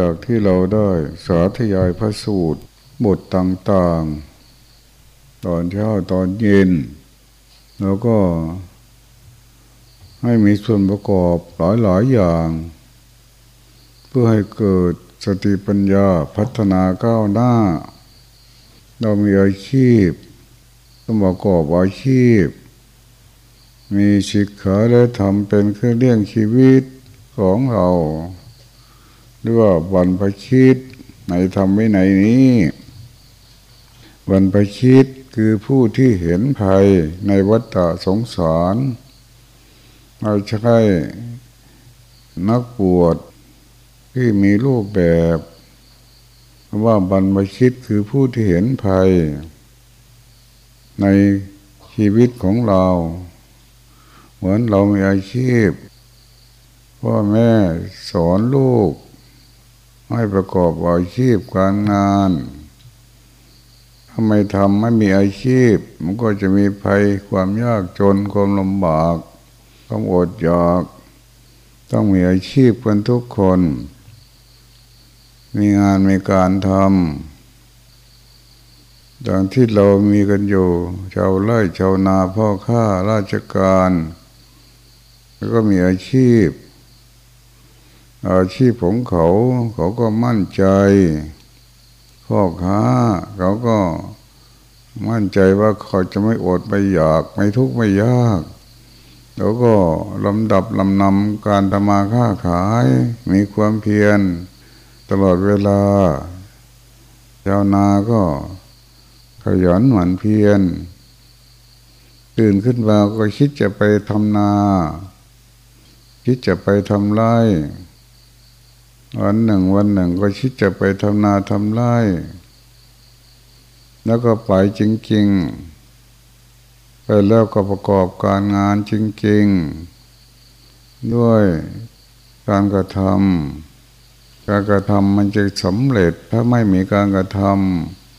จากที่เราได้สาธยายพระสูตร บทต่างๆ ตอนเช้าตอนเย็น แล้วก็ให้มีส่วนประกอบหลายๆอย่าง เพื่อให้เกิดสติปัญญาพัฒนาก้าวหน้า เรามีอาชีพ ต้องประกอบอาชีพ มีศิกขาและทำเป็นเครื่องเลี้ยงชีวิตของเรา หรือว่าวันประชิตในธรรมวินัยนี้ วันประชิตคือผู้ที่เห็นภัยในวัฏสงสารไม่ใช่นักบวชที่มีรูปแบบว่าบรรพชิตคือผู้ที่เห็นภัย ในชีวิตของเรา เหมือนเรามีอาชีพพ่อแม่สอนลูก ให้ประกอบอาชีพการงานถ้าไม่ทำไม่มีอาชีพ มันก็จะมีภัยความยากจนความลำบากต้องอดอยาก ต้องมีอาชีพกันทุกคน มีงานมีการทำดังที่เรามีกันอยู่ ชาวไร่ชาวนาพ่อค้าราชการ แล้วก็มีอาชีพ อาชีพของเขา เขาก็มั่นใจพ่อค้าเขาก็มั่นใจว่าเขาจะไม่อดไม่อยาก ไม่ทุกข์ไม่ยาก แล้วก็ลำดับลำนำการทำมาค้าขาย มีความเพียร ตลอดเวลาชาวนาก็ขยันหมั่นเพียร ตื่นขึ้นมาก็คิดจะไปทำนา คิดจะไปทำไร่ วันหนึ่งวันหนึ่งก็คิดจะไปทำนาทำไร่ แล้วก็ไปจริงๆ ไปแล้วก็ประกอบการงานจริงๆ ด้วยการกระทำการกระทำมันจะสำเร็จถ้าไม่มีการกระท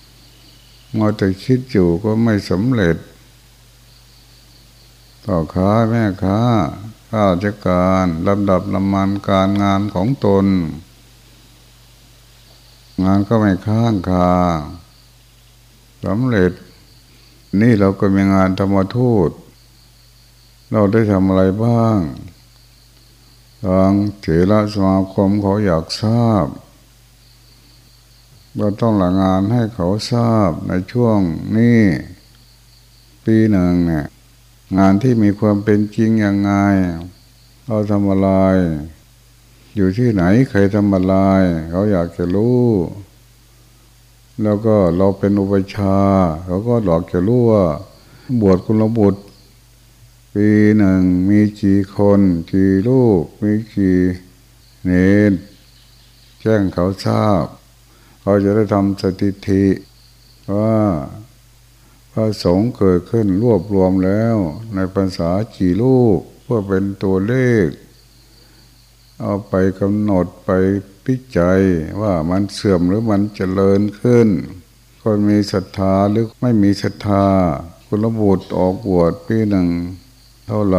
ำมัวแต่คิดอยู่ก็ไม่สำเร็จต่อค้าแม่ค้า ข้าราชการลำดับลำมันการงานของตน งานก็ไม่ค้างคาสำเร็จ นี่เราก็มีงานธรรมทูต เราได้ทำอะไรบ้างทางเถระสมาคมเขาอยากทราบเราต้องหลังงานให้เขาทราบในช่วงนี้ปีหนึ่งเนี่ย งานที่มีความเป็นจริงยังไงเราทำอะไร อยู่ที่ไหนใครทำอะไรเขาอยากจะรู้ แล้วก็เราเป็นอุปชาเขาก็หลอกจะรู้ว่า บวชคุณบุตร ปีหนึ่งมีกี่คนกี่ลูก มีกี่เนนแจ้งเขาทราบ เขาจะได้ทำสถิติว่า พระสงฆ์เกิดขึ้นรวบรวมแล้ว ในภาษากี่ลูกเพื่อเป็นตัวเลข เอาไปกำหนดไปพิจัยว่ามันเสื่อมหรือมันเจริญขึ้น คนมีศรัทธาหรือไม่มีศรัทธา คุณบุตรออกบวชปีหนึ่งเท่าไร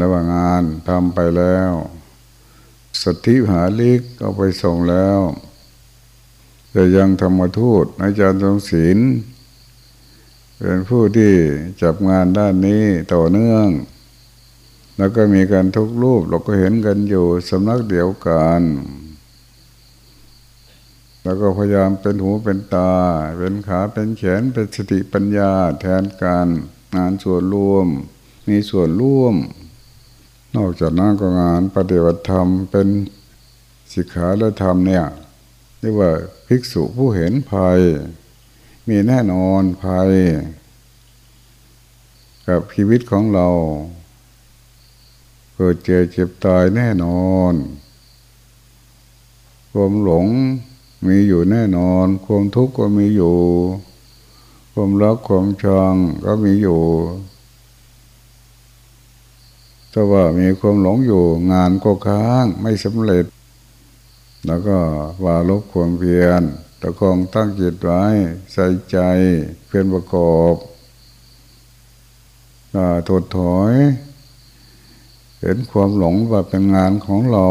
ระหว่างงานทำไปแล้ว สติหาลิกเอาไปส่งแล้ว แต่ยังธรรมทูตอาจารย์ทรงศิลเป็นผู้ที่จับงานด้านนี้ต่อเนื่อง แล้วก็มีการทุกรูปเราก็เห็นกันอยู่สำนักเดียวกัน แล้วก็พยายามเป็นหูเป็นตา เป็นขาเป็นแขนเป็นสติปัญญาแทนการงานส่วนรวม มีส่วนร่วม นอกจากนั้นก็งานปฏิบัติธรรมเป็นสิกขาและธรรมเนี่ย เรียกว่าภิกษุผู้เห็นภัย มีแน่นอนภัย กับชีวิตของเราเกิดเจ็บเจ็บตายแน่นอนความหลงมีอยู่แน่นอน ความทุกข์ก็มีอยู่ ความรักความชังก็มีอยู่แต่ว่ามีความหลงอยู่งานก็ค้างไม่สำเร็จ แล้วก็วาลบความเพียรตะคองตั้งจิตไว้ใส่ใจเพียรประกอบถดถอย เห็นความหลงว่าเป็นงานของเรา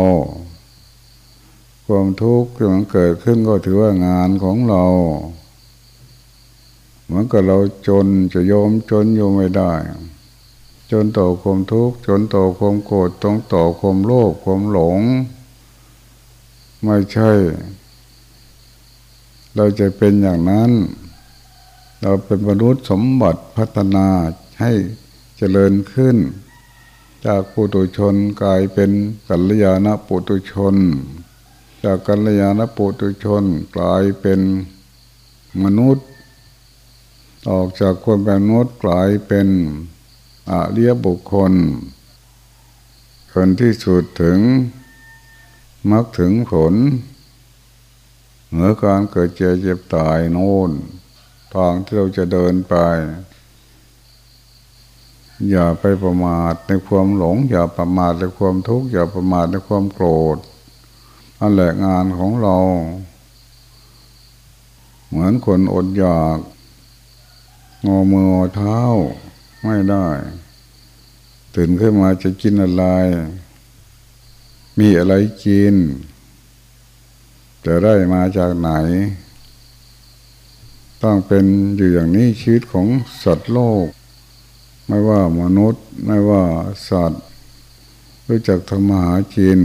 ความทุกข์ที่มันเกิดขึ้นก็ถือว่างานของเราเหมือนกับเราจนจะยอมจนอยู่ไม่ได้ จนต่อความทุกข์จนต่อความโกรธต้องต่อความโลภความหลง ไม่ใช่ เราจะเป็นอย่างนั้น เราเป็นมนุษย์สมบัติพัฒนาให้เจริญขึ้น จากปุตุชนกลายเป็นกัลยาณปุตุชน จากกัลยาณปุตุชนกลายเป็นมนุษย์ ออกจากคนเป็นมนุษย์กลายเป็นอาเริยบุคคลคนที่สุดถึง มักถึงผล เหมือการเกิดเจ็บเจ็บตายโน่นทางที่เราจะเดินไป อย่าไปประมาทในความหลง อย่าประมาทในความทุกข์อย่าประมาทในความโกรธอันแหละงานของเรา เหมือนคนอดอยากงอมือเท้าไม่ได้ ตื่นขึ้นมาจะกินอะไร มีอะไรกิน จะได้มาจากไหน ต้องเป็นอยู่อย่างนี้ชีวิตของสัตว์โลก ไม่ว่ามนุษย์ ไม่ว่าสัตว์ รู้จักธรรมหากิน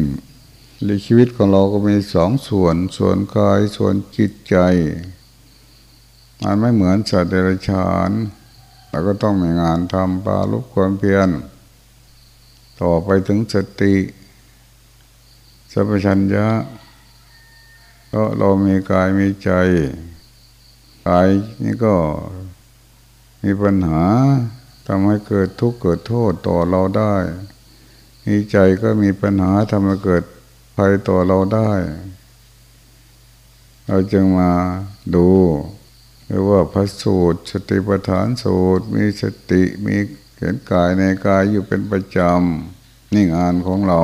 ในชีวิตของเราก็มีสองส่วน ส่วนกายส่วนจิตใจมันไม่เหมือนสัตว์เดรัจฉานเราก็ต้องมีงานทำปลาลุกความเพียร ต่อไปถึงสติ สัพชัญญะเพราะเรามีกายมีใจกายนี่ก็มีปัญหาทำให้เกิดทุกข์เกิดโทษต่อเราได้ มีใจก็มีปัญหาทำให้เกิดภัยต่อเราได้ เราจึงมาดูเรียกว่าพระสูตรสติปัฏฐานสูตร มีสติมีเห็นกายในกายอยู่เป็นประจำนี่งานของเรา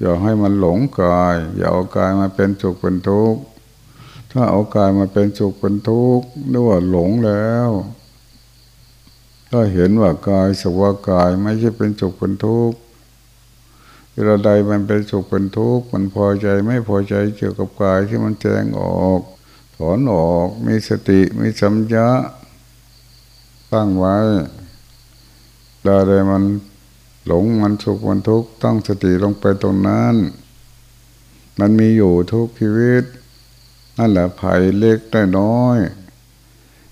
อย่าให้มันหลงกาย อย่าเอากายมาเป็นสุขเป็นทุกข์ถ้าเอากายมาเป็นสุขเป็นทุกข์นึกว่าหลงแล้วถ้าเห็นว่ากายสักว่ากายไม่ใช่เป็นสุขเป็นทุกข์เวลาใดมันเป็นสุขเป็นทุกข์มันพอใจไม่พอใจเกี่ยวกับกายที่มันแจงออก ถอนออกมีสติมีสัมยะตั้งไว้เวลาใดมัน หลงมันสุขมันทุกข์ตั้งสติลงไปตรงนั้น มันมีอยู่ทุกชีวิต นั่นแหละภัยเล็กได้น้อย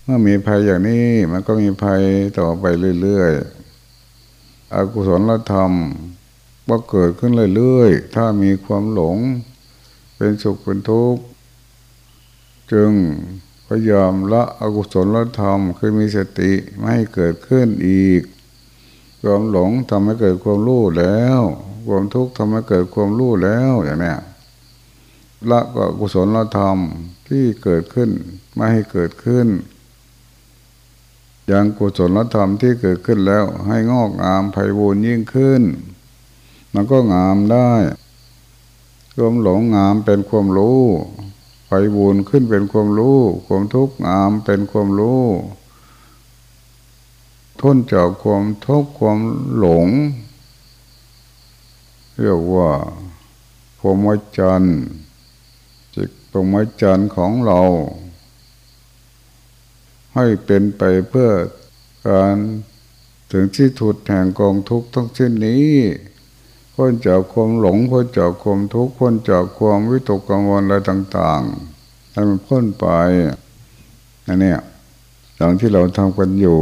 เมื่อมีภัยอย่างนี้มันก็มีภัยต่อไปเรื่อยๆอกุศลธรรมว่าเกิดขึ้นเรื่อยๆ ถ้ามีความหลง เป็นสุขเป็นทุกข์จึงพยายามละอกุศลธรรมคือมีสติไม่ให้เกิดขึ้นอีก ความหลงทำให้เกิดความรู้แล้ว ความทุกข์ทำให้เกิดความรู้แล้วอย่างนี้ละก็กุศลละธรรมที่เกิดขึ้นไม่ให้เกิดขึ้น อย่างกุศลธรรมที่เกิดขึ้นแล้ว ให้งอกงามไพบูรยิ่งขึ้น มันก็งามได้ความหลงงามเป็นความรู้ไฟบูนขึ้นเป็นความรู้ ความทุกข์งามเป็นความรู้ ท้นจากความทุกข์ความหลง เรียกว่าพรหมจรรย์จิตพรหมจรรย์ของเรา ให้เป็นไปเพื่อการถึงที่ถุดแห่งกองทุกข์ทั้งสิ้นนี้พ้นจากความหลงพ้นจากความทุกข์พ้นจากความวิตกกังวลอะไรต่างๆให้มันพ้นไปอันนี้อย่งที่เราทำกันอยู่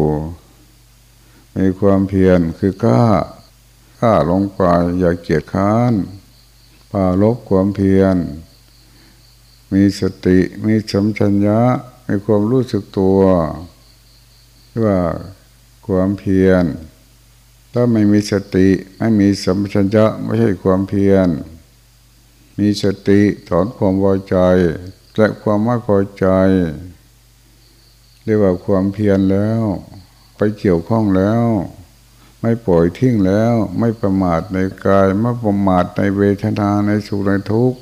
มีความเพียรคือกล้ากล้าลงไปอย่าเกียจค้านพาลบความเพียร มีสติมีสัมชัญญะมีความรู้สึกตัวว่าความเพียร ถ้าไม่มีสติไม่มีสัมชัญญะไม่ใช่ความเพียร มีสติถอนความพอใจและความไม่พอใจ เรียกว่าความเพียรแล้ว ไปเกี่ยวข้องแล้ว ไม่ปล่อยทิ้งแล้ว ไม่ประมาทในกาย ไม่ประมาทในเวทนาในสุขในทุกข์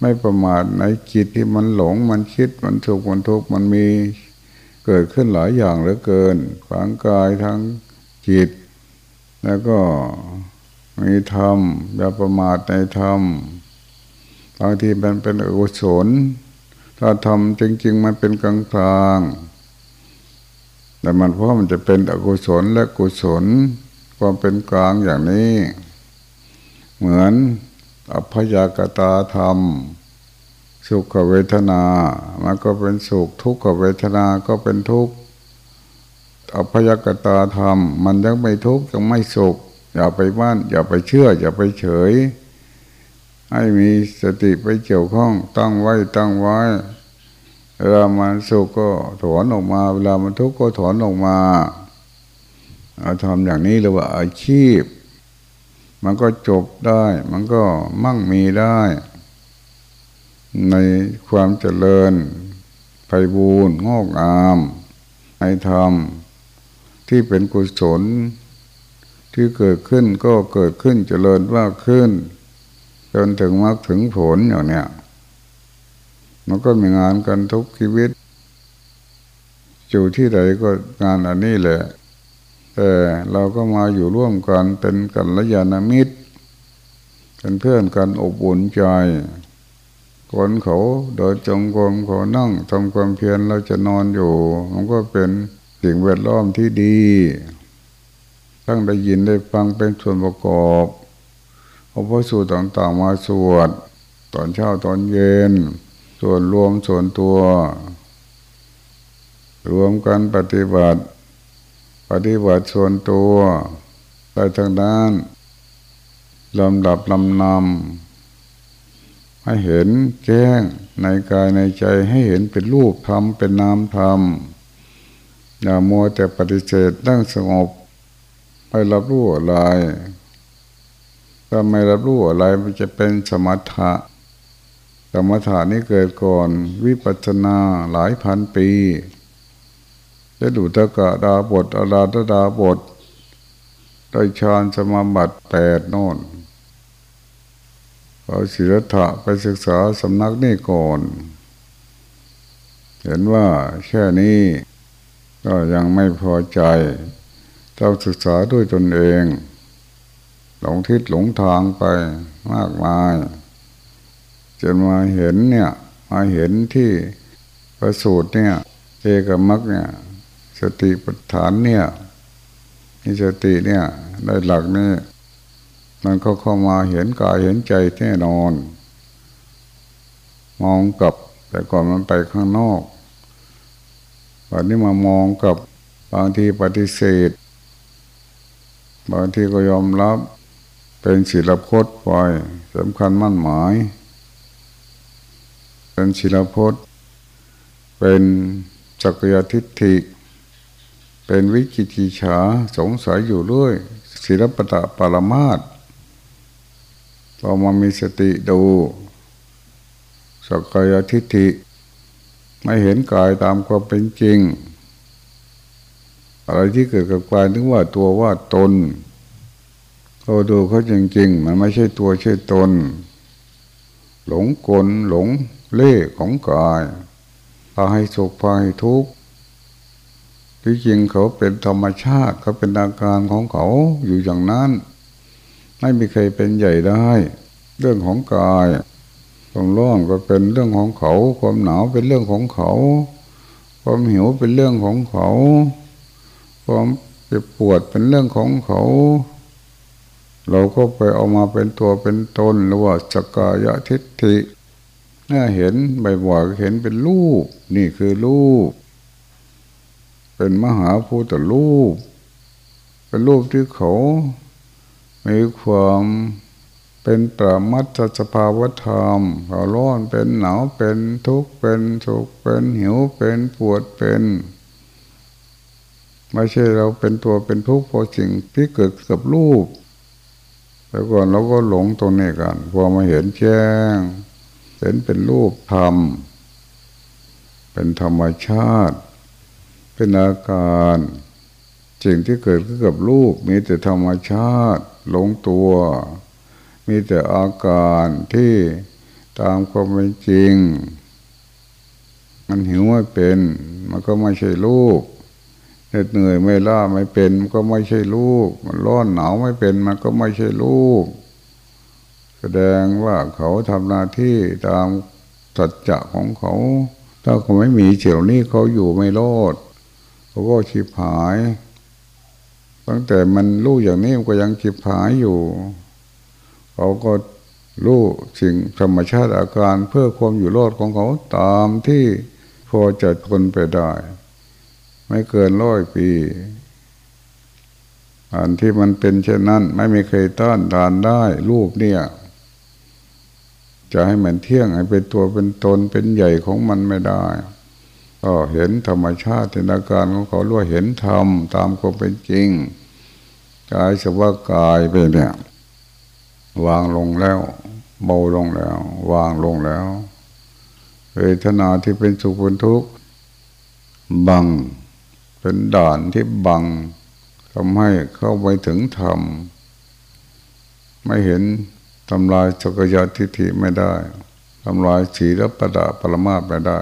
ไม่ประมาทในจิตที่มันหลงมันคิดมันสุขมันทุกข์มันมีเกิดขึ้นหลายอย่างเหลือเกินทางกายทั้งจิต แล้วก็มีธรรมอย่าประมาทในธรรมบางทีมันเป็นอกุศลถ้าทำจริง ๆ มันเป็นกลางกลาง แต่มันเพราะมันจะเป็นอกุศลและกุศลความเป็นกลางอย่างนี้ เหมือนอภยากตาธรรม สุขเวทนา มันก็เป็นสุขทุกขเวทนาก็เป็นทุกข์อภยกตาธรรม มันยังไม่ทุกข์ยังไม่สุข อย่าไปบ้าน อย่าไปเชื่อ อย่าไปเฉย ให้มีสติไปเกี่ยวข้องตั้งไว้ตั้งไว้ เวลามันสุขก็ถอนออกมา เวลามันทุกข์ก็ถอนออกมาเอาทำอย่างนี้เรียกว่าอาชีพ มันก็จบได้ มันก็มั่งมีได้ ในความเจริญไพบูรณ์งอกงามในธรรมที่เป็นกุศล ที่เกิดขึ้นก็เกิดขึ้นเจริญมากขึ้น จนถึงมรรคถึงผลอย่างเนี้ย มันก็มีงานกันทุกชีวิต อยู่ที่ไหนก็งานอันนี้แหละแต่เราก็มาอยู่ร่วมกันเป็นกันละยานามิตรเป็นเพื่อนกันอบอุ่นใจคนเขาเดินจงกรมเขานั่งทำความเพียรเราจะนอนอยู่ มันก็เป็นสิ่งแวดล้อมที่ดีทั้งได้ยินได้ฟังเป็นส่วนประกอบเอาพระสูตรต่างๆมาสวด ตอนเช้าตอนเย็น ส่วนรวมส่วนตัว รวมกันปฏิบัติ ปฏิบัติส่วนตัวไปทางด้านลำดับลำนำให้เห็นแจ้งในกายในใจให้เห็นเป็นรูปธรรมเป็นนามธรรมอย่ามัวแต่ปฏิเสธตั้งสงบไม่รับรู้อะไรถ้าไม่รับรู้อะไรมันจะเป็นสมถะ สมถะนี้เกิดก่อนวิปัสสนาหลายพันปีจะดูตะกะดาบทอาราตดาบทได้ฌานสมาบัติแปดโน่นเอาศิลธะไปศึกษาสำนักนี่ก่อน เห็นว่าแค่นี้ก็ยังไม่พอใจต้องศึกษาด้วยตนเอง หลงทิศหลงทางไปมากมาย จนมาเห็นเนี่ยมาเห็นที่ประสูตรเนี่ยเอกมักเนี่ยสติปัฏฐานเนี่ยนี่สติเนี่ยได้หลักนี่มันก็เข้ามาเห็นกายเห็นใจแน่นอน มองกับ แต่ก่อนมันไปข้างนอกวันนี้มามองกับบางทีปฏิเสธ บางทีก็ยอมรับเป็นศิลพจน์ไปสำคัญมั่นหมาย เป็นศิลพจน์ เป็นจักรยทิฏฐิ เป็นวิจิกิฉาสงสัยอยู่เรื่อยศิลปตะปรมาตพอมามีสติดูสักยทิฏฐิ ไม่เห็นกายตามความเป็นจริง อะไรที่เกิดกับกายนึกว่าตัวว่าตนเขาดูเขาจริงๆ มันไม่ใช่ตัวใช่ตน หลงกลหลง เล่ของกายพาให้สุขพาให้ทุกข์ที่จริงเขาเป็นธรรมชาติเขาเป็นอาการของเขาอยู่อย่างนั้น ไม่มีใครเป็นใหญ่ได้ เรื่องของกายความร้อนก็เป็นเรื่องของเขา ความหนาวเป็นเรื่องของเขา ความหิวเป็นเรื่องของเขา ความเจ็บปวดเป็นเรื่องของเขา เราก็ไปเอามาเป็นตัวเป็นตนหรือว่าสกายทิฏฐิ น่าเห็นบ่อยๆเห็นเป็นรูป นี่คือรูป เป็นมหาภูตรูป เป็นรูปที่เขามีความเป็นปรมัตถสภาวธรรมเขาร้อนเป็นหนาวเป็นทุกข์เป็นสุขเป็นหิวเป็นปวดเป็นไม่ใช่เราเป็นตัวเป็นทุกข์เพราะสิ่งที่เกิดกับรูปแต่ก่อนเราก็หลงตรงนี้กันพอมาเห็นแจ้ง เห็นเป็นรูปธรรม เป็นธรรมชาติ เป็นอาการสิ่งที่เกิดขึ้นกับรูปมีแต่ธรรมชาติหลงตัว มีแต่อาการที่ตามความเป็นจริง มันหิวไม่เป็น มันก็ไม่ใช่ลูกเหน็ดเหนื่อยไม่ล่าไม่เป็น มันก็ไม่ใช่ลูกมันร้อนหนาวไม่เป็น มันก็ไม่ใช่ลูก แสดงว่าเขาทำหน้าที่ตามสัจจะของเขา ถ้าเขาไม่มีเฉียวนี้เขาอยู่ไม่รอดเขาก็ชิบหาย ตั้งแต่มันรู้อย่างนี้มันก็ยังชิบหายอยู่ เขาก็รู้สิ่งธรรมชาติอาการเพื่อความอยู่รอดของเขาตามที่พอจะทนไปได้ ไม่เกินร้อยปีอันที่มันเป็นเช่นนั้น ไม่มีใครต้านทานได้ รูปเนี่ย จะให้มันเที่ยงให้เป็นตัวเป็นตนเป็นใหญ่ของมันไม่ได้ก็เห็นธรรมชาติในอาการของเขาล้วเห็นธรรมตามความเป็นจริงกายสภาวะกายไปเนี่ยวางลงแล้วเบาลงแล้ว วางลงแล้วเวทนาที่เป็นสุขเป็นทุกข์บังเป็นด่านที่บังทำให้เข้าไปถึงธรรมไม่เห็น ทำลายสกยทิฏฐิไม่ได้ทำลายสีรปดาปรมาตไม่ได้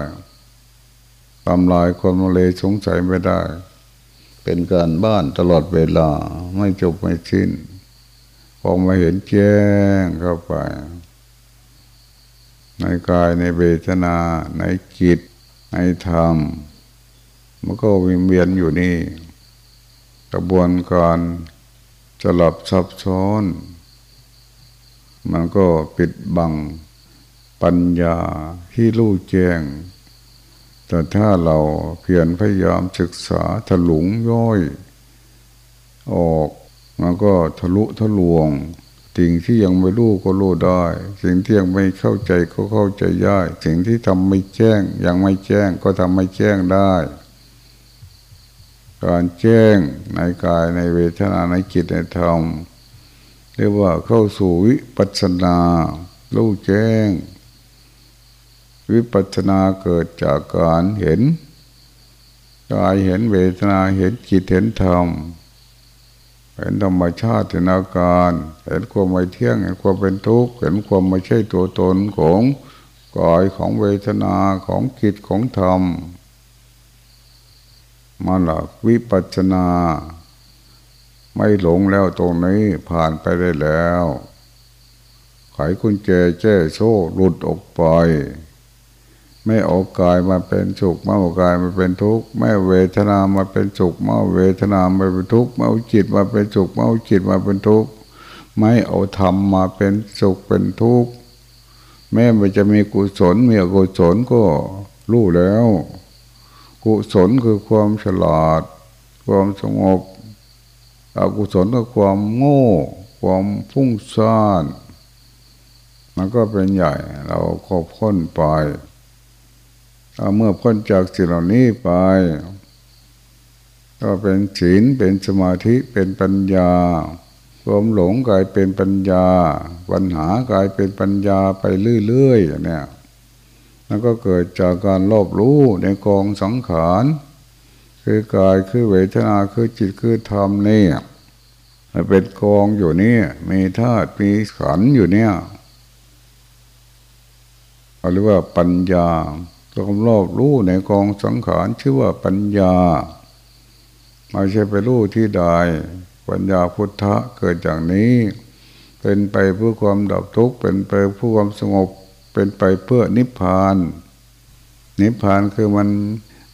ทำลายคนมเลสงสัยไม่ได้ เป็นการบ้านตลอดเวลาไม่จบไม่สิ้นพอมาเห็นแจ้งเข้าไป ในกายในเวทนา ในจิต ในธรรม มันก็วิเวียนอยู่นี่ กระบวนการสลับซับซ้อน มันก็ปิดบังปัญญาที่รู้แจ้ง แต่ถ้าเราเพียรพยายามศึกษาถลุงย่อย ออกมันก็ทะลุทะลวงสิ่งที่ยังไม่รู้ก็รู้ได้ สิ่งที่ยังไม่เข้าใจก็เข้าใจได้สิ่งที่ทำไม่แจ้ง ยังไม่แจ้งก็ทำไม่แจ้งได้ การแจ้งในกายในเวทนาในจิตในธรรม เรียกว่าเข้าสู่วิปัสนารู้แจ้ง วิปัสนาเกิดจากการเห็นกายเห็นเวทนาเห็นจิตเห็นธรรมเห็นธรรมชาติเห็นอาการเห็นความไม่เที่ยงเห็นความเป็นทุกข์เห็นความไม่ใช่ตัวตนของกายของเวทนาของจิตของธรรมมาหลักวิปัจนา ไม่หลงแล้วตรงนี้ผ่านไปได้แล้วไขคุญแจแจ้โซ่หลุดออกไปไม่เอากายมาเป็นสุขไม่เอากายมาเป็นทุกข์ไม่เวทนามาเป็นสุขไม่เวทนามาเป็นทุกข์ไม่เอาจิตมาเป็นสุขไม่เอาจิตมาเป็นทุกข์ไม่เอาธรรมมาเป็นสุขเป็นทุกข์แม้มันจะมีกุศลมีอกุศลก็รู้แล้ว กุศลคือความฉลาด ความสงบ อกุศลก็ความโง่ ความพุ่งซ่านมันก็เป็นใหญ่ เราก็พ้นไปเมื่อพ้นจากสิ่งเหล่านี้ไป ก็เป็นศีลเป็นสมาธิเป็นปัญญาความหลงกลายเป็นปัญญา ปัญหากลายเป็นปัญญาไปเรื่อยๆเนี่ย แล้วก็เกิดจากการรอบรู้ในกองสังขาร คือกายคือเวทนาคือจิตคือธรรมนี่มันเป็นกองอยู่นี่มีธาตุมีขันอยู่เนี่ยเรียกว่าปัญญาความรอบรู้ในกองสังขารชื่อว่าปัญญาไม่ใช่ไปรู้ที่ใดปัญญาพุทธะเกิดจากนี้ เป็นไปเพื่อความดับทุกข์เป็นไปเพื่อความสงบ เป็นไปเพื่อนิพพาน นิพพานคือมัน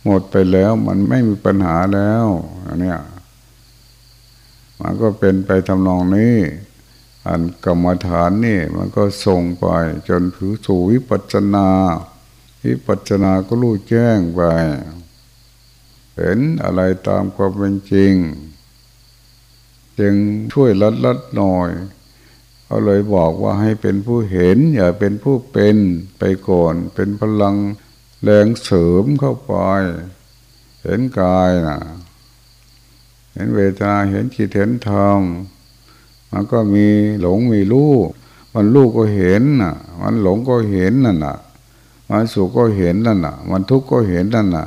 หมดไปแล้วมันไม่มีปัญหาแล้วอันเนี้ยมันก็เป็นไปทำนองนี้ อันกรรมฐานนี่มันก็ส่งไปจนถือสู่วิปัจนาวิปัจนาก็รู้แจ้งไปเห็นอะไรตามความเป็นจริง จึงช่วยลัดลัดหน่อยเขาเลยบอกว่าให้เป็นผู้เห็น อย่าเป็นผู้เป็นไปก่อนเป็นพลัง แรงเสริมเข้าไป เห็นกายนะเห็นเวทนาเห็นจิตเห็นธรรมมันก็มีหลงมีรู้มันรู้ก็เห็นน่ะ มันหลงก็เห็นนั่นน่ะ มันสุขก็เห็นนั่นน่ะ มันทุกข์ก็เห็นนั่นน่ะ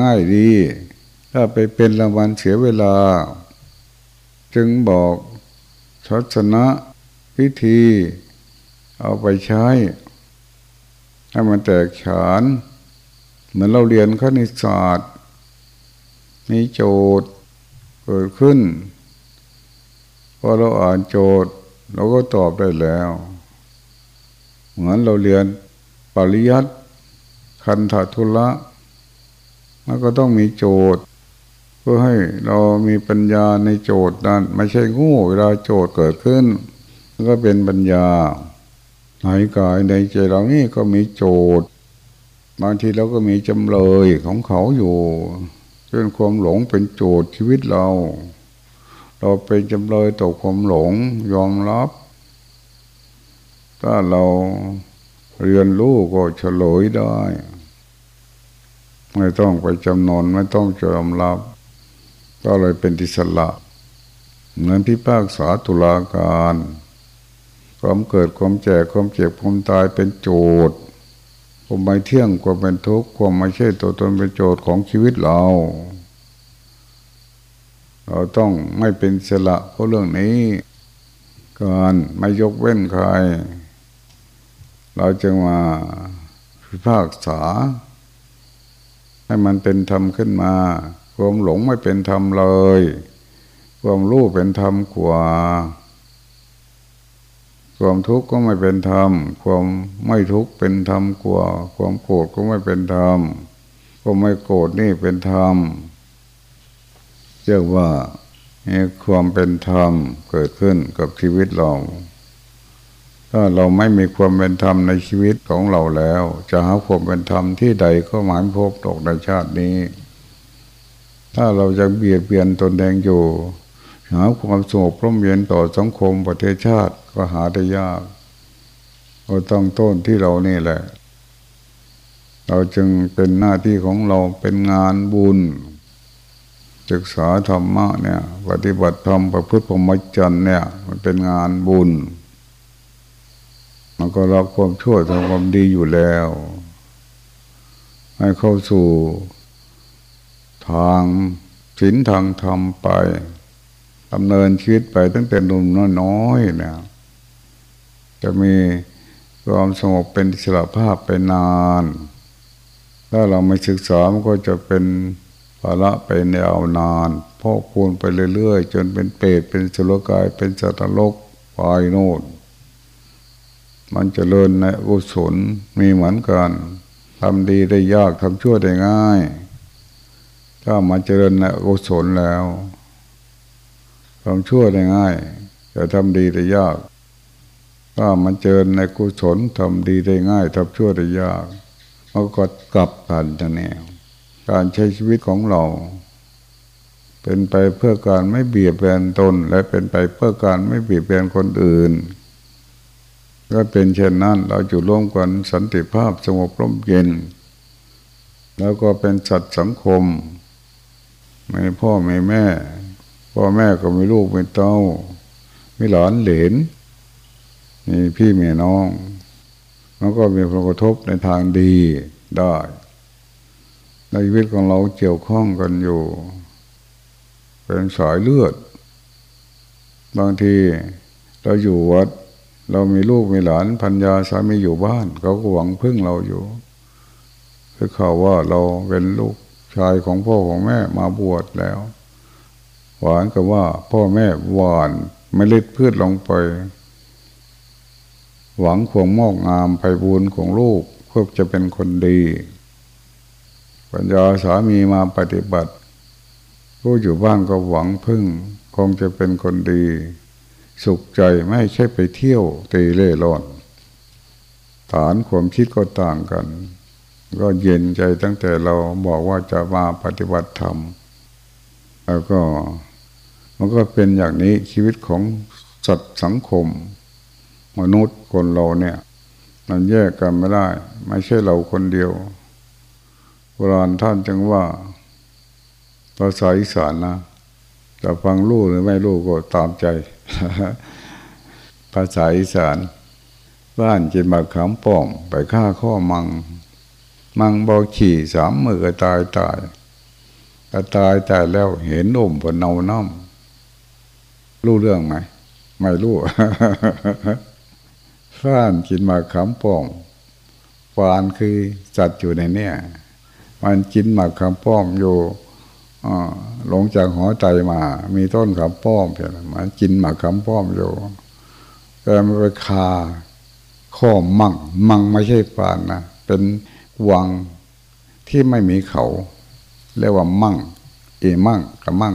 ง่ายๆดี ถ้าไปเป็นละวันเสียเวลา จึงบอกทัศนะวิธี เอาไปใช้ ให้มันแตกฉาน เหมือนเราเรียนคณิตศาสตร์ มีโจทย์เกิดขึ้นพอเราอ่านโจทย์เราก็ตอบได้แล้ว เหมือนเราเรียนปริยัติคันธทุละมันก็ต้องมีโจทย์ เพื่อให้เรามีปัญญาในโจทย์นั้นไม่ใช่งูเวลาโจทย์เกิดขึ้น ก็เป็นปัญญา หายกายในใจเรานี่ก็มีโจทย์บางทีเราก็มีจำเลยของเขาอยู่เช่นความหลงเป็นโจทย์ชีวิตเรา เราเป็นจำเลยต่อความหลงยอมรับ ถ้าเราเรียนรู้ก็เฉลยได้ ไม่ต้องไปจำนนไม่ต้องจอมรับ ก็เลยเป็นทิสละเหมือนพิพากษาตุลาการ ความเกิดความแก่ความเจ็บความตายเป็นโจทย์ความไม่เที่ยงความเป็นทุกข์ความไม่ใช่ตัวตนเป็นโจทย์ของชีวิตเรา เราต้องไม่เป็นสละเพราะเรื่องนี้การไม่ยกเว้นใคร เราจึงมาพิพากษา ให้มันเป็นธรรมขึ้นมา ความหลงไม่เป็นธรรมเลย ความรู้เป็นธรรมกว่า ความทุกข์ก็ไม่เป็นธรรม ความไม่ทุกข์เป็นธรรมกว่า ความโกรธก็ไม่เป็นธรรมความไม่โกรธนี่เป็นธรรมเรียกว่าความเป็นธรรมเกิดขึ้นกับชีวิตเราถ้าเราไม่มีความเป็นธรรมในชีวิตของเราแล้ว จะหาความเป็นธรรมที่ใดก็หมายพบตกในชาตินี้ ถ้าเราจะเบียดเบียนตนเองอยู่ หาความสงบร่มเย็นต่อสังคมประเทศชาติ ก็หาได้ยากเราต้องต้นที่เรานี่แหละ เราจึงเป็นหน้าที่ของเราเป็นงานบุญ ศึกษาธรรมะเนี่ย ปฏิบัติธรรมประพฤติพรหมจรรย์เนี่ย มันเป็นงานบุญ มันก็รับความชั่วทำความดีอยู่แล้ว ให้เข้าสู่ทางศีลทางธรรมไปดำเนินชีวิตไปตั้งแต่หนุ่มน้อยๆเนี่ย จะมีความสงบเป็นอิสระภาพไปนาน ถ้าเราไม่ศึกษามันก็จะเป็นภาระไปในเอานานพอกพูนไปเรื่อยๆ จนเป็นเปรตเป็นสุรกายเป็นสัตว์โลกปลายโน่นมันจเจริญในอุศลมีเหมือนกันทำดีได้ยากทำชั่วได้ง่าย ถ้ามันเจริญในอุศลแล้วทำชั่วได้ง่าย แต่ทำดีได้ยาก ถ้ามันเจอในกุศลทำดีได้ง่ายทำชั่วได้ยากมันก็กลับกันจะแนว การใช้ชีวิตของเรา เป็นไปเพื่อการไม่เบียดเบียนตน และเป็นไปเพื่อการไม่เบียดเบียนคนอื่นก็เป็นเช่นนั้น เราอยู่ร่วมกันสันติภาพสงบร่มเย็น แล้วก็เป็นสัตว์สังคมไม่พ่อไม่แม่ พ่อแม่ก็มีลูกมีเต้ามีหลานเหลน มีพี่มีน้องมันก็มีผลกระทบในทางดีได้ในชีวิตของเราเกี่ยวข้องกันอยู่ เป็นสายเลือด บางทีเราอยู่วัด เรามีลูกมีหลานพันยาสามีอยู่บ้าน เขาก็หวังพึ่งเราอยู่คือข่าวว่าเราเป็นลูกชายของพ่อของแม่มาบวชแล้ว หวานกับว่าพ่อแม่หวานไม่เล็ดพืชลงไป หวังขวงมอกงามไปบุญของลูกเพื่อจะเป็นคนดี ปัญญาสามีมาปฏิบัติ ผู้อยู่บ้านก็หวังพึ่ง คงจะเป็นคนดี สุขใจไม่ใช่ไปเที่ยวตีเล่ร่อนฐานความคิดก็ต่างกัน ก็เย็นใจตั้งแต่เราบอกว่าจะมาปฏิบัติธรรม แล้วก็มันก็เป็นอย่างนี้ชีวิตของสัตว์สังคม มนุษย์คนเราเนี่ย มันแยกกันไม่ได้ ไม่ใช่เราคนเดียวโบราณท่านจึงว่าภาษาอีสานนะจะฟังรู้หรือไม่รู้ก็ตามใจ ภาษาอีสานบ้านจินมาขามป้อมไปฆ่าข้อมัง มังเบาขี่สามมือก็ตายตายก็ตายตายแล้วเห็นอมบนเนาน้ำรู้เรื่องไหม ไม่รู้ ฟ้านกินมาขำป้อมฟานคือจัดอยู่ในเนี่ยมันกินหมากคำป้อมอยู่หลงจากหัวใจมา มีต้นคำป้อมเพียงมันกินหมากคำป้อมอยู่แต่มันไปคาข้อมั่งมั่งไม่ใช่ปานนะเป็นวังที่ไม่มีเขา เรียกว่ามั่งเอมั่งกับมั่ง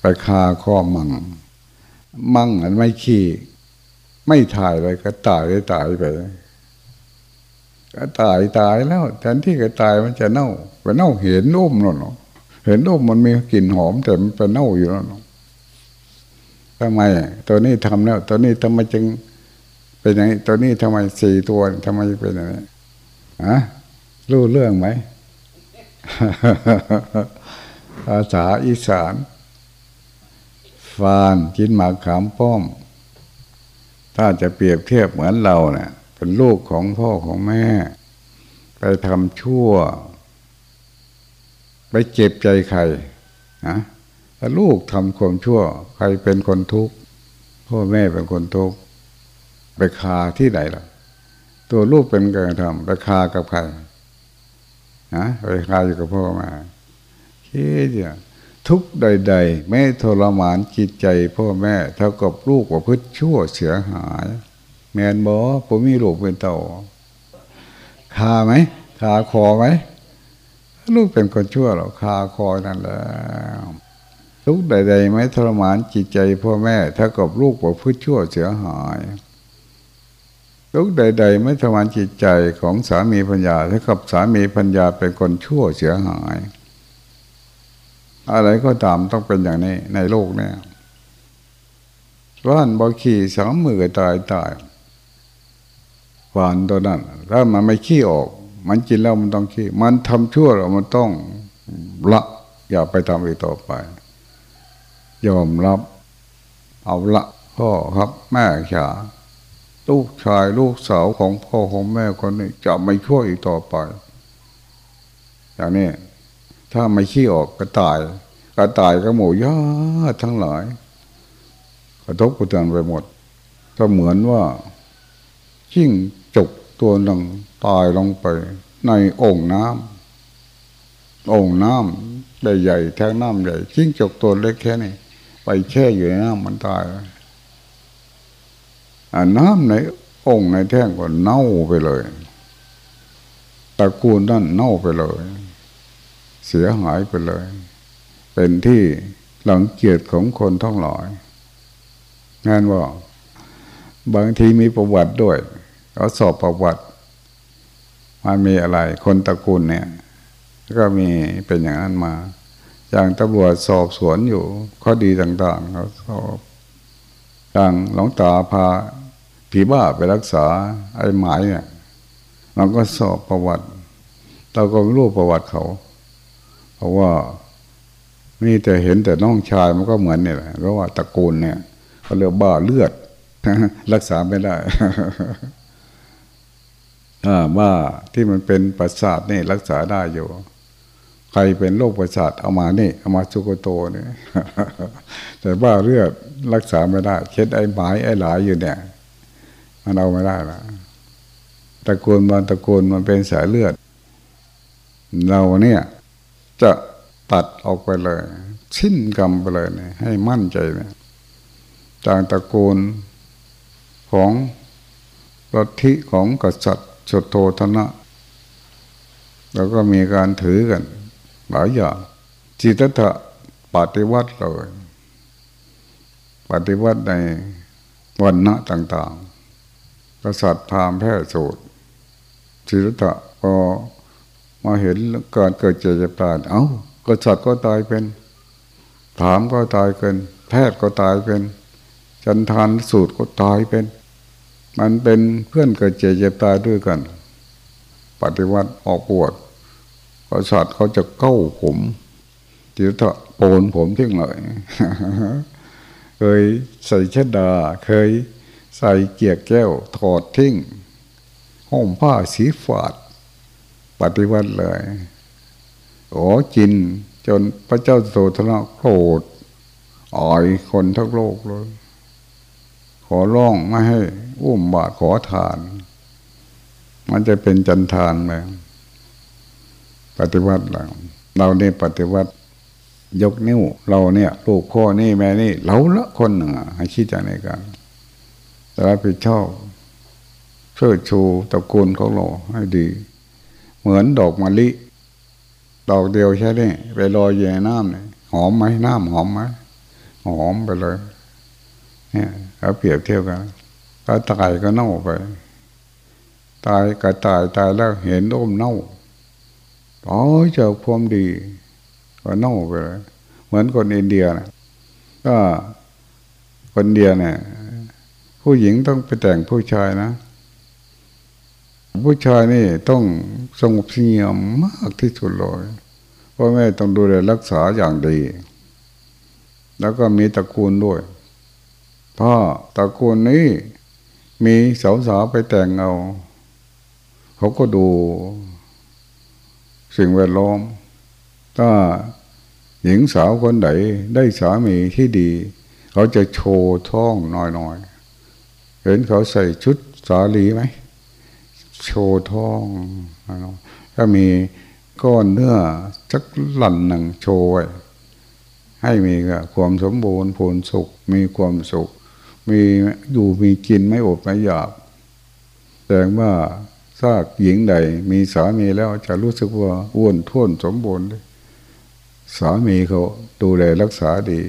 ไปคาข้อมั่ง มั่งอันไม่ขี้ ไม่ถ่ายไปก็ตายได้ตายไปก็ตายตายแล้วแทนที่จะตายมันจะเน่าไปเน่าเห็นนุ่มนั่นเห็นนุ่มมันมีกลิ่นหอมแต่มันเป็นเน่าอยู่นั่นทำไมตัวนี้ทำแล้ว ตัวนี้ทำไมจึงเป็นอย่างนี้ตัวนี้ทำไมสี่ตัวทำไมเป็นอย่างนี้อะรู้เรื่องไหมภาษาอีสานฟานกินหมากขามป้อม ถ้าจะเปรียบเทียบเหมือนเราเนะี่ยเป็นลูกของพ่อของแม่ ไปทำชั่ว ไปเจ็บใจใครนะถ้าลูกทำความชั่ว ใครเป็นคนทุกข์พ่อแม่เป็นคนทุกข์ไปคาที่ไหนล่ะ ตัวลูกเป็นการทำไปคากับใครนะไปคาอยู่กับพ่อมาคิดอย่าง ทุกใด ๆ ไม่ทรมานจิตใจพ่อแม่เท่ากับลูกว่าพึ่ชั่วเสียหาย แมนบอผมมีลูกเป็นเต่าคาไหมคาคอไหมลูกเป็นคนชั่วหรอคาคอนั่นแหละทุกใด ๆ ไม่ทรมานจิตใจพ่อแม่เท่ากับลูกว่าพึ่ชั่วเสียหายทุกใด ๆ ไม่ทวารจิตใจของสามีปัญญาเท่ากับสามีปัญญาเป็นคนชั่วเสียหาย อะไรก็ตามต้องเป็นอย่างนี้ในโลกเนี่ยว่านบอขี่สามมือตายตายหวานตัวนั้น ถ้ามันไม่ขี้ออก มันกินแล้วมันต้องขี้ มันทำชั่วเรามันต้องละ อย่าไปทำอีกต่อไป ยอมรับ เอาละพ่อครับ แม่ขาลูกชายลูกสาวของพ่อของแม่คนนี้จะไม่ช่วยอีกต่อไป อย่างนี้ ถ้าไม่ขี้ออกก็ตายก็ตายก็หมูย่าทั้งหลาย กระทบกระเทือนไปหมด ก็เหมือนว่าชิ่งจกตัวหนึ่งตายลงไป ในโอ่งน้ำโอ่งน้ำใหญ่แท่งน้ำใหญ่ชิ่งจกตัวเล็กแค่นี้ไปแช่อยู่ในน้ำมันตายน้ำในองค์ในแท่งก็เน่าไปเลยตระกูลนั่นเน่าไปเลย เสียหายไปเลย เป็นที่หลังเกียรติของคนทั้งหลายงานว่าบางทีมีประวัติด้วยเขาสอบประวัติมันมีอะไร คนตระกูลเนี่ย ก็มีเป็นอย่างนั้นมา อย่างตำรวจสอบสวนอยู่ข้อดีต่างๆเขาสอบอย่างหลวงตาพาผีบ้าไปรักษา ไอ้หมายเนี่ยเราก็สอบประวัติ เราก็ไม่รู้ประวัติเขา ราะว่านี่แต่เห็นแต่น้องชายมันก็เหมือนเนี่ยแหละเพราะว่าตระกูลเนี่ยเขาเรียกบ้าเลือด รักษาไม่ได้บ้าที่มันเป็นประสาทนี่รักษาได้อยู่ ใครเป็นโรคประสาทเอามานี่เอามาสุโกโตเนี่ยแต่บ้าเลือดรักษาไม่ได้เช็ดไอ้หมายไอ้หลายอยู่เนี่ย มันเอาไม่ได้ละตระกูลบางตระกูลมันเป็นสายเลือด เราเนี่ย จะตัดออกไปเลย ชิ้นกรรมไปเลยเนี่ยให้มั่นใจเนี่ยจากตระกูลของรัทิของกษัตริย์ชดโทธนะ แล้วก็มีการถือกัน หลายอย่างจิตตะปฏิวัติเลยปฏิวัติในวันณะต่างๆ กษัตริย์พามแพ้สูตรศิรุตะพอ มาเห็นการเกิดเจ็บตายเอา้ากษัตริย์ก็ตายเป็น ถามก็ตายเป็นแพทย์ก็ตายเป็น จันทานสูตรก็ตายเป็น มันเป็นเพื่อนเกิดเจ็บตายด้วยกัน ปฏิวัติออกปวดกษัตริย์เขาจะเก้าผมจิตะโปนผมทิ้งเลยเคยใส่เชดดาเคยใส่เกียกแก้วถอดทิ้งห้องผ้าสีฝาด ปฏิวัติเลยโอ้จิน จนพระเจ้าโสธนะโกรธอ่อยคนทั้งโลกเลย ขอร้องไม่ให้ อุ้มบาทขอทาน มันจะเป็นจันทานเลยปฏิวัติเราเราเนี่ยปฏิวัติ ยกนิ้ว เราเนี่ยลูกพ่อนี่แม่นี่ เราละคนหนึ่งให้คิดจในการรับผิดชอบเชิดชูตระกูลของเราให้ดี เหมือนดอกมะลิ ดอกเดียวใช่ไหมไปลอยอยู่ในน้ำเนี่ยหอมไหมน้ำหอมไหมหอมไปเลย เนี่ยเขาเปรียบเทียบกันถ้าตายก็เน่าไป ตายก็ตายตายแล้วเห็นร่มเน่าอ๋อเจอความดี ก็เน่าไปเลย เหมือนคนอินเดียนะก็คนเดียเนี่ย ผู้หญิงต้องไปแต่งผู้ชายนะ ผู้ชายนี่ต้องสงบเงียบมากที่สุดเลยพ่อแม่ต้องดูแลรักษาอย่างดี แล้วก็มีตระกูลด้วย พ่อตระกูลนี้มีสาวๆไปแต่งเอา เขาก็ดูสิ่งแวดล้อม ถ้าหญิงสาวคนไหนได้สามีที่ดี เขาจะโชว์ท้องน้อยๆ เห็นเขาใส่ชุดสาลีไหม โชว์ท้องถ้ามีก้อนเนื้อสักหลั่นหนึ่งโชว์ไว้ให้มีความสมบูรณ์ผลสุข มีความสุข มีอยู่มีกินไม่อดไม่อยากแต่ว่าซากหญิงใด มีสามีแล้วจะรู้สึกว่าอ้วนท้วนสมบูรณ์สามีเขาดูแลรักษาดี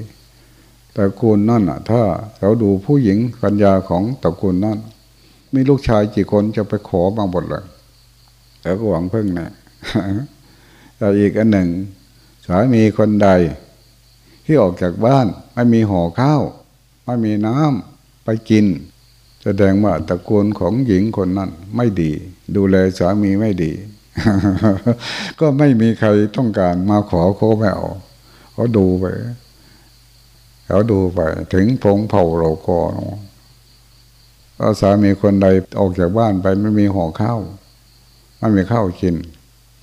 ตระกูลนั่นอะ ถ้าเราดูผู้หญิงปัญญาของตระกูลนั่น มีลูกชายกี่คนจะไปขอบางบทเลยแต่ก็หวังพึ่งนะแต่อีกอันหนึ่ง สามีคนใด ที่ออกจากบ้านไม่มีห่อข้าว ไม่มีน้ำไปกิน แสดงว่าตระกูลของหญิงคนนั้น ไม่ดี ดูแลสามีไม่ดี ก็ไม่มีใครต้องการมาขอโคแมวเขาดูไปเขาดูไป ถึงพงเผาเรากอน ถ้าสามีคนใดออกจากบ้านไปไม่มีห่อข้าวไม่มีข้าวกิน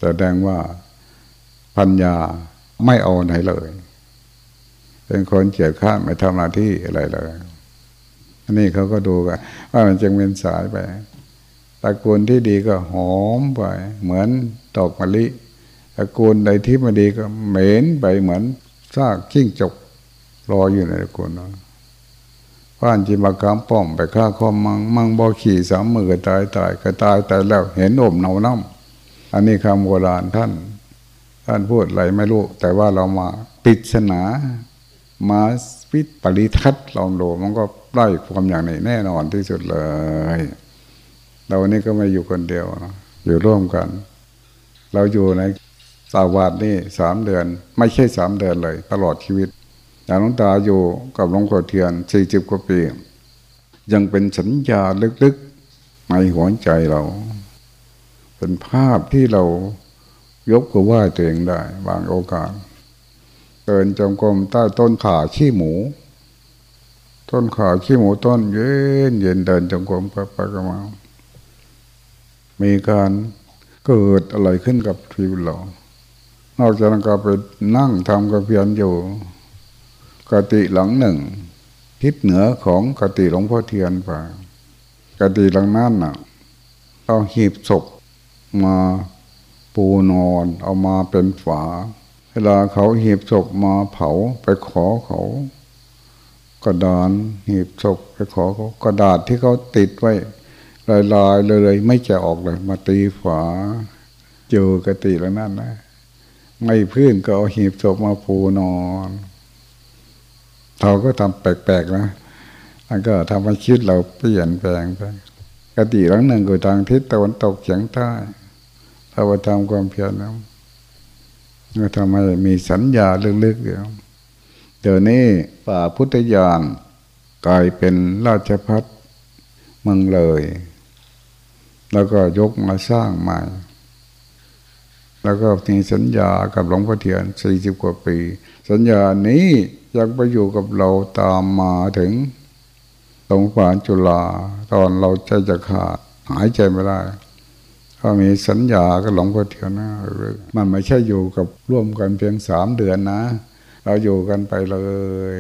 แสดงว่าพัญญาไม่เอาไหนเลย เป็นคนเกียจข้าไม่ทำหน้าที่อะไรเลย อันนี้เขาก็ดูกันว่ามันจึงเป็นสายไปตระกูลที่ดีก็หอมไป เหมือนดอกมะลิตระกูลใดที่ไม่ดีก็เหม็นไปเหมือนซากกิ้งจกรออยู่ในตระกูลเนาะ ผ่านจิมากรรมป้อมไปฆ่าคอมังมังบอขี่สามมือก็ตายตายก็ตายตายแล้วเห็นอมเนาน้ำอันนี้คำโบราณท่าน ท่านพูดอะไรไม่รู้ แต่ว่าเรามาปิศนามาวิปริทัศน์ลองดูมันก็ได้ความอย่างนี้แน่นอนที่สุดเลยเรานี่ก็ไม่อยู่คนเดียวนะอยู่ร่วมกัน เราอยู่ในสาวาสนี่สามเดือน ไม่ใช่สามเดือนเลย ตลอดชีวิต อย่างน้องตาอยู่กับหลวงพ่อเทียนสี่สิบกว่าปี ยังเป็นสัญญาลึกๆในหัวใจเรา เป็นภาพที่เรายกก็ว่าตัวเองได้ บางโอกาสเดินจงกรมใต้ต้นขาขี้หมู ต้นขาขี้หมูต้น เย็นเย็นเดินจงกรมไปไปกันมามีการเกิดอะไรขึ้นกับชีวิตเรา นอกจากนั้นก็ไปนั่งทำกระเพียนอยู่ กติหลังหนึ่ง ทิศเหนือของกติหลวงพ่อเทียนไปกติหลังนั้นน่ะเอาหีบศพมาปูนอนเอามาเป็นฝา เวลาเขาหีบศพมาเผาไปขอเขา กระดานหีบศพไปขอเขากระดาษที่เขาติดไว้ลายๆเลยไม่แกะออกเลย มาตีฝาเจอกติแล้วนั่นนะ ไม่พื้นก็เอาหีบศพมาปูนอน เราก็ทำแปลกๆนะมันก็ทำให้คิดเราเปลี่ยนแปลงไปกติหลังหนึ่งก็ทางทิศตะวันตกเฉียงใต้เราทำความเพียรแล้วก็ทำให้มีสัญญาลึกๆเดี๋ยวเดี๋ยวนี้ป่าพุทธยานกลายเป็นราชพัฒเมืองเลย แล้วก็ยกมาสร้างใหม่ แล้วก็มีสัญญากับหลวงพ่อเทียนสี่สิบกว่าปี สัญญานี้ ยังไปอยู่กับเราตามมาถึงตรงฝ่านจุฬาตอนเราใจจะขาดหายใจไม่ได้ก็มีสัญญาก็หลงพ่อเถียนนะมันไม่ใช่อยู่กับร่วมกันเพียงสามเดือนนะ เราอยู่กันไปเลย